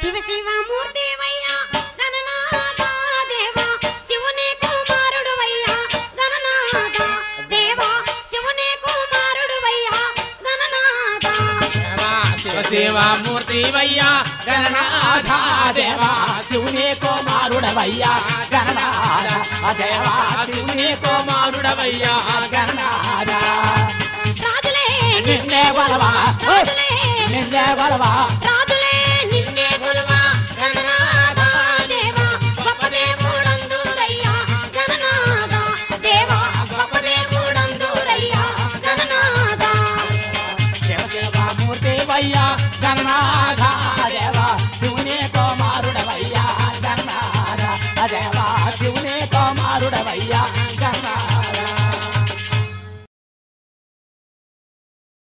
శివ శివ గణనాథ దేవా శివుని కుమారుడువయ్యా గణనాథ దేవా శివుని కుమారుడువయ్యా గణనాథ. దేవా శివ శివ మూర్తివయ్యా గణనాథ దేవా శివుని కుమారుడవయ్యా గణనాథ. దేవా శివుని కుమారుడవయ్యా గణనాథ. రాజులే నిన్నే రాజులే. నిన్నే కొలవా भैया गंगा घा देवा